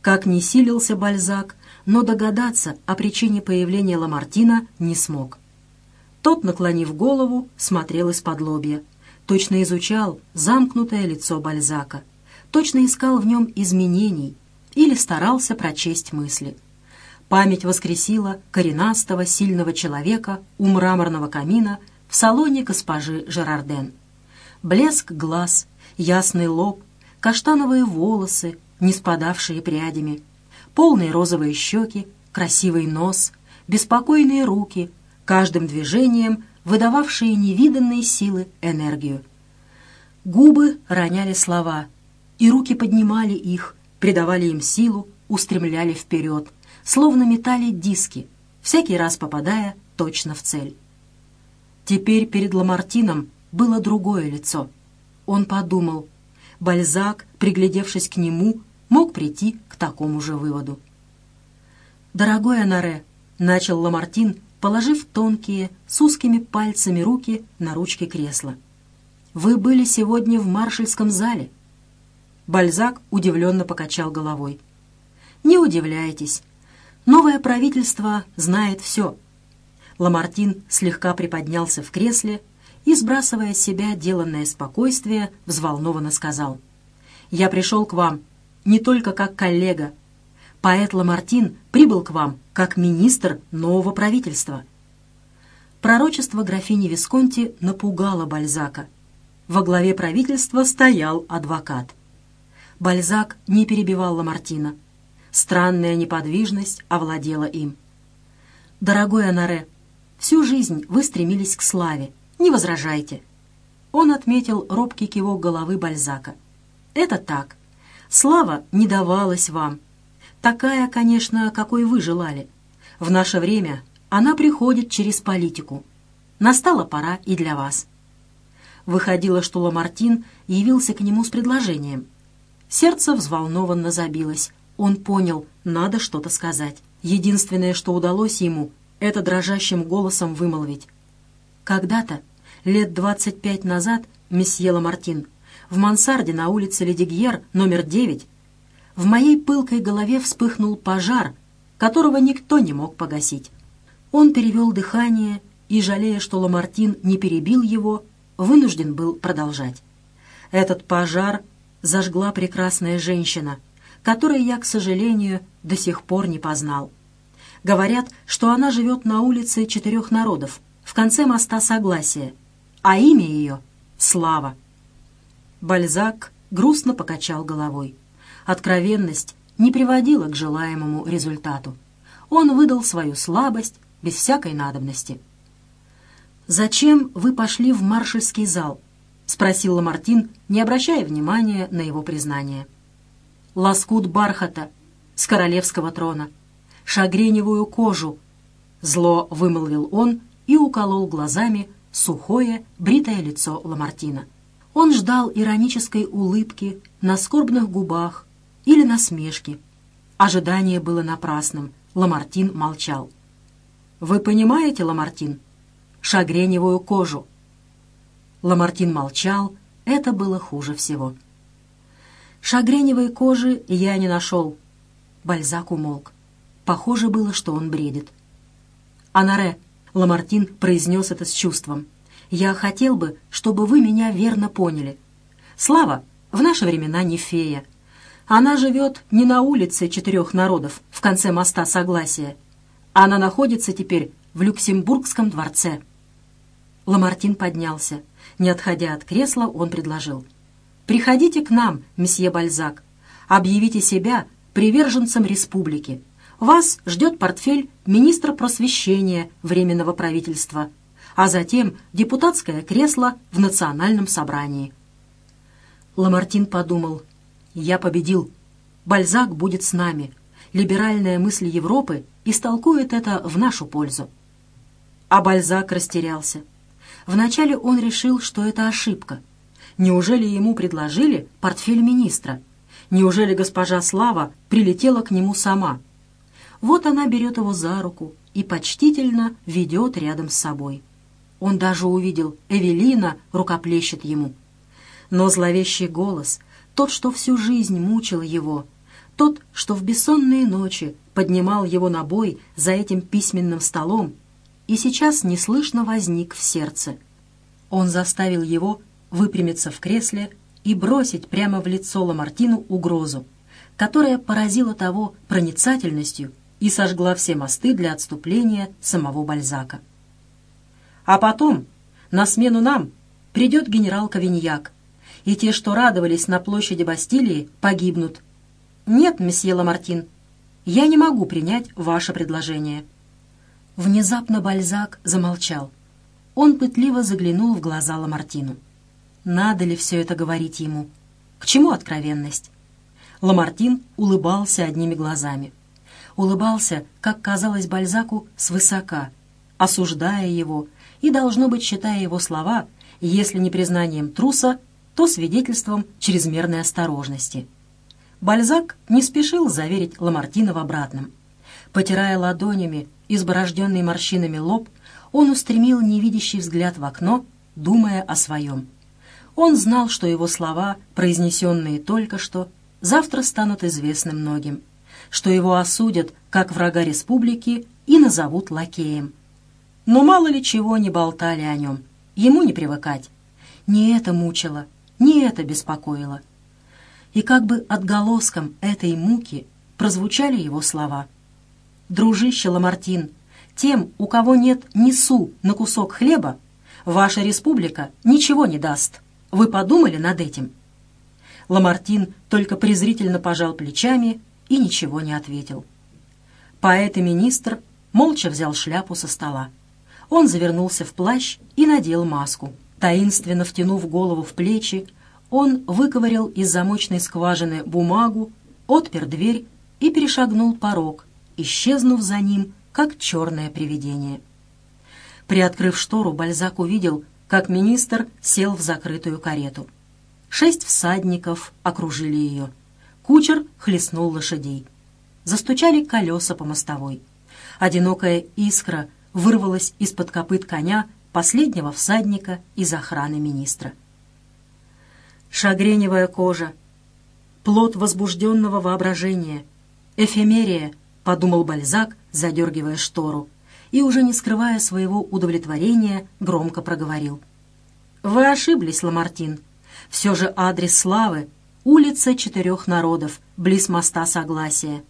Как ни силился Бальзак, но догадаться о причине появления Ламартина не смог. Тот, наклонив голову, смотрел из-под лобья. Точно изучал замкнутое лицо Бальзака. Точно искал в нем изменений или старался прочесть мысли. Память воскресила коренастого, сильного человека у мраморного камина в салоне госпожи Жерарден. Блеск глаз, ясный лоб, каштановые волосы, не спадавшие прядями, полные розовые щеки, красивый нос, беспокойные руки, каждым движением выдававшие невиданные силы энергию. Губы роняли слова, и руки поднимали их, придавали им силу, устремляли вперед, словно метали диски, всякий раз попадая точно в цель. Теперь перед Ламартином было другое лицо. Он подумал, Бальзак, приглядевшись к нему, мог прийти к такому же выводу. «Дорогой Анаре», — начал Ламартин, положив тонкие, с узкими пальцами руки на ручки кресла. «Вы были сегодня в маршальском зале». Бальзак удивленно покачал головой. «Не удивляйтесь. Новое правительство знает все». Ламартин слегка приподнялся в кресле и, сбрасывая с себя деланное спокойствие, взволнованно сказал. «Я пришел к вам не только как коллега. Поэт Ламартин прибыл к вам как министр нового правительства». Пророчество графини Висконти напугало Бальзака. Во главе правительства стоял адвокат. Бальзак не перебивал Ламартина. Странная неподвижность овладела им. «Дорогой Анаре, всю жизнь вы стремились к славе, не возражайте». Он отметил робкий кивок головы Бальзака. «Это так. Слава не давалась вам. Такая, конечно, какой вы желали. В наше время она приходит через политику. Настала пора и для вас». Выходило, что Ламартин явился к нему с предложением. Сердце взволнованно забилось. Он понял, надо что-то сказать. Единственное, что удалось ему, это дрожащим голосом вымолвить. Когда-то, лет двадцать пять назад, месье Ламартин, в мансарде на улице Ледигьер, номер девять, в моей пылкой голове вспыхнул пожар, которого никто не мог погасить. Он перевел дыхание и, жалея, что Ламартин не перебил его, вынужден был продолжать. Этот пожар зажгла прекрасная женщина, которой я, к сожалению, до сих пор не познал. Говорят, что она живет на улице четырех народов, в конце моста Согласия, а имя ее — Слава. Бальзак грустно покачал головой. Откровенность не приводила к желаемому результату. Он выдал свою слабость без всякой надобности. «Зачем вы пошли в маршальский зал?» — спросил Ламартин, не обращая внимания на его признание. «Лоскут бархата с королевского трона, шагреневую кожу», — зло вымолвил он и уколол глазами сухое, бритое лицо Ламартина. Он ждал иронической улыбки на скорбных губах или насмешки. Ожидание было напрасным. Ламартин молчал. «Вы понимаете, Ламартин? Шагреневую кожу». Ламартин молчал. Это было хуже всего. Шагреневой кожи я не нашел. Бальзак умолк. Похоже было, что он бредит. «Анаре», — Ламартин произнес это с чувством, я хотел бы, чтобы вы меня верно поняли. Слава в наши времена не фея. Она живет не на улице четырех народов в конце моста Согласия. Она находится теперь в Люксембургском дворце. Ламартин поднялся. Не отходя от кресла, он предложил. «Приходите к нам, месье Бальзак. Объявите себя приверженцем республики. Вас ждет портфель министра просвещения Временного правительства, а затем депутатское кресло в национальном собрании». Ламартин подумал, «Я победил. Бальзак будет с нами. Либеральная мысль Европы истолкует это в нашу пользу». А Бальзак растерялся. Вначале он решил, что это ошибка. Неужели ему предложили портфель министра? Неужели госпожа Слава прилетела к нему сама? Вот она берет его за руку и почтительно ведет рядом с собой. Он даже увидел, Эвелина рукоплещет ему. Но зловещий голос, тот, что всю жизнь мучил его, тот, что в бессонные ночи поднимал его на бой за этим письменным столом, и сейчас неслышно возник в сердце. Он заставил его выпрямиться в кресле и бросить прямо в лицо Ламартину угрозу, которая поразила того проницательностью и сожгла все мосты для отступления самого Бальзака. А потом, на смену нам, придет генерал Кавиньяк, и те, что радовались на площади Бастилии, погибнут. Нет, месье Ламартин, я не могу принять ваше предложение. Внезапно Бальзак замолчал. Он пытливо заглянул в глаза Ламартину. Надо ли все это говорить ему? К чему откровенность? Ламартин улыбался одними глазами. Улыбался, как казалось Бальзаку, свысока, осуждая его и, должно быть, считая его слова, если не признанием труса, то свидетельством чрезмерной осторожности. Бальзак не спешил заверить Ламартина в обратном. Потирая ладонями изборожденный морщинами лоб, он устремил невидящий взгляд в окно, думая о своем. Он знал, что его слова, произнесенные только что, завтра станут известны многим, что его осудят как врага республики и назовут лакеем. Но мало ли чего не болтали о нем, ему не привыкать. Не это мучило, не это беспокоило. И как бы отголоском этой муки прозвучали его слова — дружище Ламартин, тем, у кого нет ни су на кусок хлеба, ваша республика ничего не даст. Вы подумали над этим?» Ламартин только презрительно пожал плечами и ничего не ответил. Поэт и министр молча взял шляпу со стола. Он завернулся в плащ и надел маску. Таинственно втянув голову в плечи, он выковырял из замочной скважины бумагу, отпер дверь и перешагнул порог, исчезнув за ним, как черное привидение. Приоткрыв штору, Бальзак увидел, как министр сел в закрытую карету. Шесть всадников окружили ее. Кучер хлестнул лошадей. Застучали колеса по мостовой. Одинокая искра вырвалась из-под копыт коня последнего всадника из охраны министра. Шагреневая кожа, плод возбужденного воображения, эфемерия —— подумал Бальзак, задергивая штору, и, уже не скрывая своего удовлетворения, громко проговорил. «Вы ошиблись, Ламартин. Все же адрес славы — улица Четырех Народов, близ моста Согласия,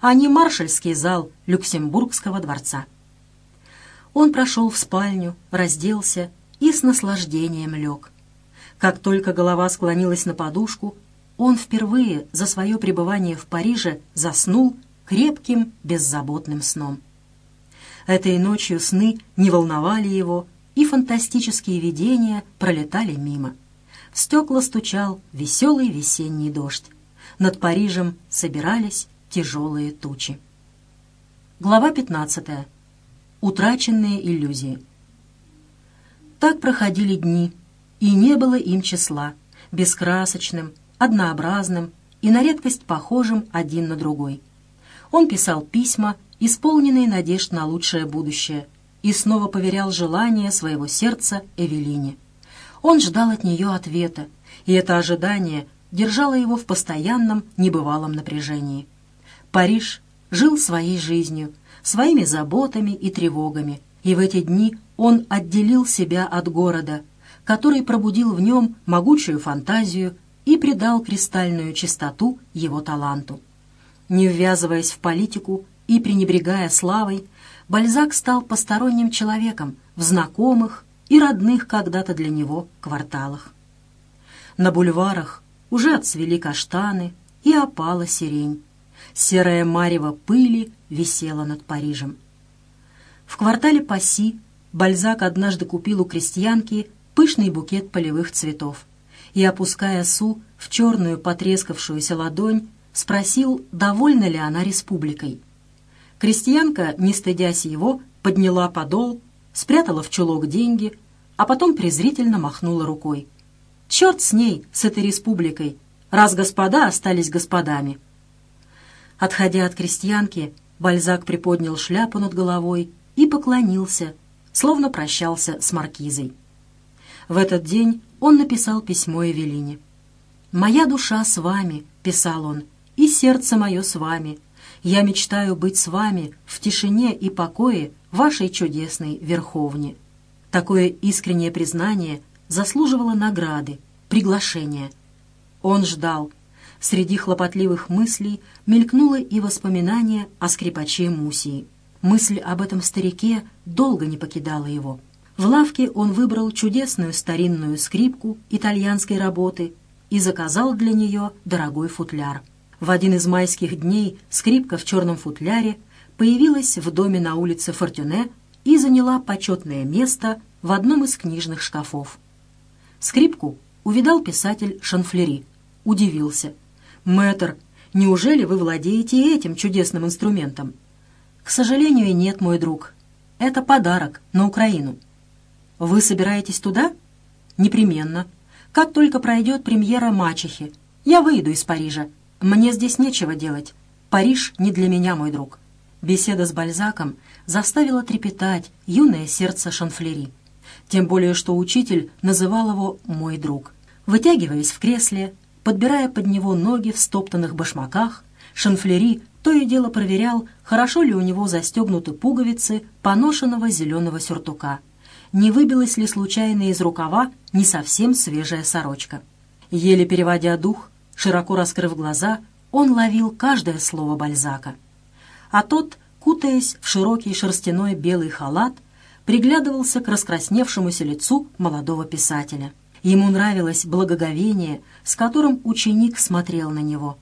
а не маршальский зал Люксембургского дворца». Он прошел в спальню, разделся и с наслаждением лег. Как только голова склонилась на подушку, он впервые за свое пребывание в Париже заснул крепким, беззаботным сном. Этой ночью сны не волновали его, и фантастические видения пролетали мимо. В стекла стучал веселый весенний дождь. Над Парижем собирались тяжелые тучи. Глава 15. Утраченные иллюзии. Так проходили дни, и не было им числа, бескрасочным, однообразным и на редкость похожим один на другой. Он писал письма, исполненные надежд на лучшее будущее, и снова поверял желание своего сердца Эвелине. Он ждал от нее ответа, и это ожидание держало его в постоянном, небывалом напряжении. Париж жил своей жизнью, своими заботами и тревогами, и в эти дни он отделил себя от города, который пробудил в нем могучую фантазию и придал кристальную чистоту его таланту. Не ввязываясь в политику и пренебрегая славой, Бальзак стал посторонним человеком в знакомых и родных когда-то для него кварталах. На бульварах уже отцвели каштаны и опала сирень. Серая марево пыли висела над Парижем. В квартале Пасси Бальзак однажды купил у крестьянки пышный букет полевых цветов и, опуская Су в черную потрескавшуюся ладонь, спросил, довольна ли она республикой. Крестьянка, не стыдясь его, подняла подол, спрятала в чулок деньги, а потом презрительно махнула рукой. «Черт с ней, с этой республикой, раз господа остались господами!» Отходя от крестьянки, Бальзак приподнял шляпу над головой и поклонился, словно прощался с маркизой. В этот день он написал письмо Эвелине. «Моя душа с вами», — писал он, — «и сердце мое с вами. Я мечтаю быть с вами в тишине и покое вашей чудесной Верховне». Такое искреннее признание заслуживало награды, приглашения. Он ждал. Среди хлопотливых мыслей мелькнуло и воспоминание о скрипаче Мусии. Мысль об этом старике долго не покидала его. В лавке он выбрал чудесную старинную скрипку итальянской работы и заказал для нее дорогой футляр. В один из майских дней скрипка в черном футляре появилась в доме на улице Фортюне и заняла почетное место в одном из книжных шкафов. Скрипку увидал писатель Шанфлери. Удивился. «Мэтр, неужели вы владеете этим чудесным инструментом?» «К сожалению, нет, мой друг. Это подарок на Украину». «Вы собираетесь туда?» «Непременно. Как только пройдет премьера «Мачехи», я выйду из Парижа. Мне здесь нечего делать. Париж не для меня, мой друг». Беседа с Бальзаком заставила трепетать юное сердце Шанфлери. Тем более, что учитель называл его «мой друг». Вытягиваясь в кресле, подбирая под него ноги в стоптанных башмаках, Шанфлери то и дело проверял, хорошо ли у него застегнуты пуговицы поношенного зеленого сюртука – не выбилась ли случайно из рукава не совсем свежая сорочка. Еле переводя дух, широко раскрыв глаза, он ловил каждое слово Бальзака. А тот, кутаясь в широкий шерстяной белый халат, приглядывался к раскрасневшемуся лицу молодого писателя. Ему нравилось благоговение, с которым ученик смотрел на него.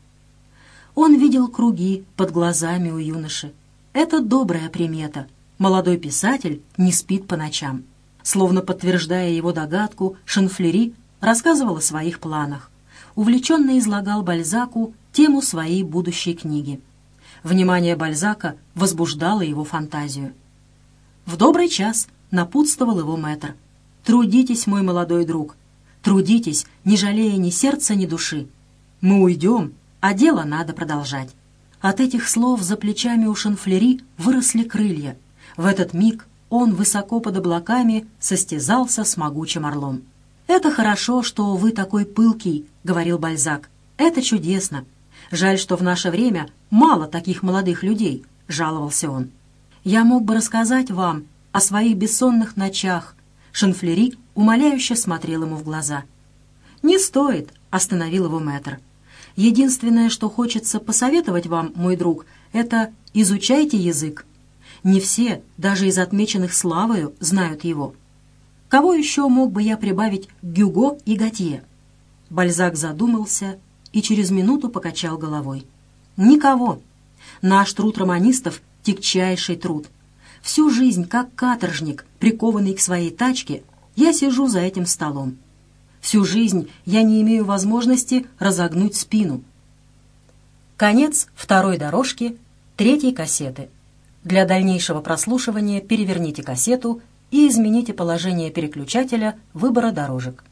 Он видел круги под глазами у юноши. Это добрая примета. Молодой писатель не спит по ночам. Словно подтверждая его догадку, Шанфлери рассказывал о своих планах. Увлеченно излагал Бальзаку тему своей будущей книги. Внимание Бальзака возбуждало его фантазию. В добрый час напутствовал его мэтр. «Трудитесь, мой молодой друг, трудитесь, не жалея ни сердца, ни души. Мы уйдем, а дело надо продолжать». От этих слов за плечами у Шанфлери выросли крылья. В этот миг он высоко под облаками состязался с могучим орлом. «Это хорошо, что вы такой пылкий», — говорил Бальзак. «Это чудесно. Жаль, что в наше время мало таких молодых людей», — жаловался он. «Я мог бы рассказать вам о своих бессонных ночах». Шанфлери умоляюще смотрел ему в глаза. «Не стоит», — остановил его мэтр. «Единственное, что хочется посоветовать вам, мой друг, это изучайте язык. Не все, даже из отмеченных славою, знают его. Кого еще мог бы я прибавить Гюго и Готье? Бальзак задумался и через минуту покачал головой. Никого. Наш труд романистов — тягчайший труд. Всю жизнь, как каторжник, прикованный к своей тачке, я сижу за этим столом. Всю жизнь я не имею возможности разогнуть спину. Конец второй дорожки третьей кассеты. Для дальнейшего прослушивания переверните кассету и измените положение переключателя выбора дорожек.